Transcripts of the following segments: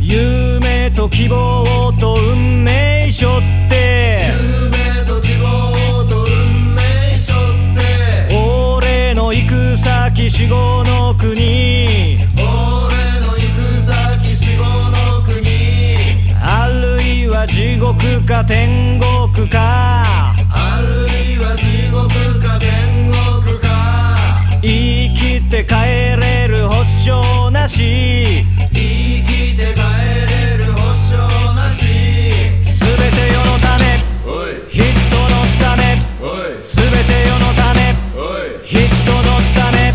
夢と希望と運命しょって夢と希望と運命って俺の行く先死後のし。生きて帰れる保証なし。全て世のため。人のため。全て世のため。人のため。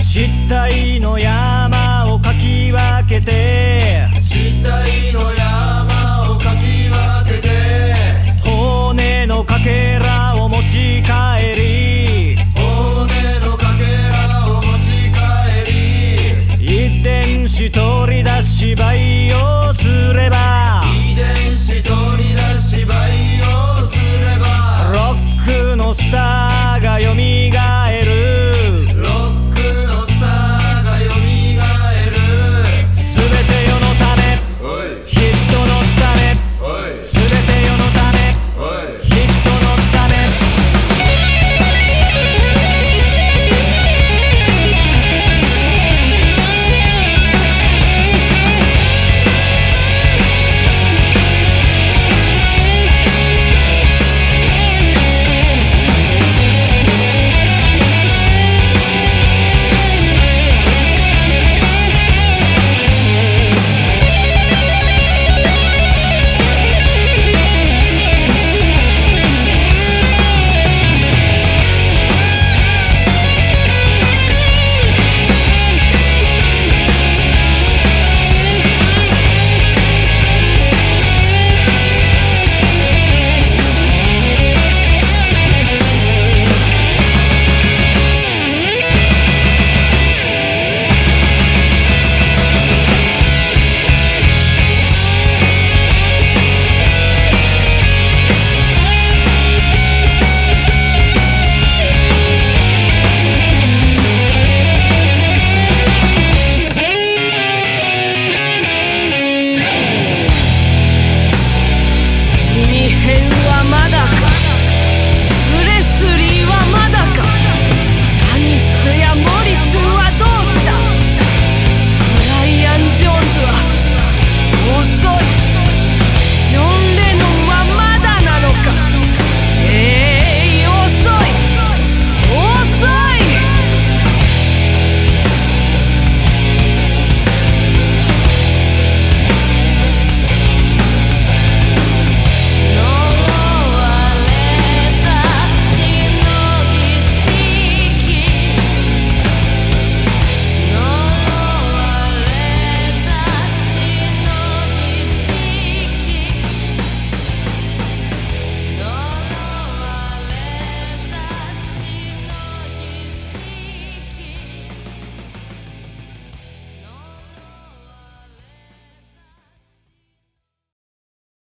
失態の山をかき分けて。死体の山 gostar.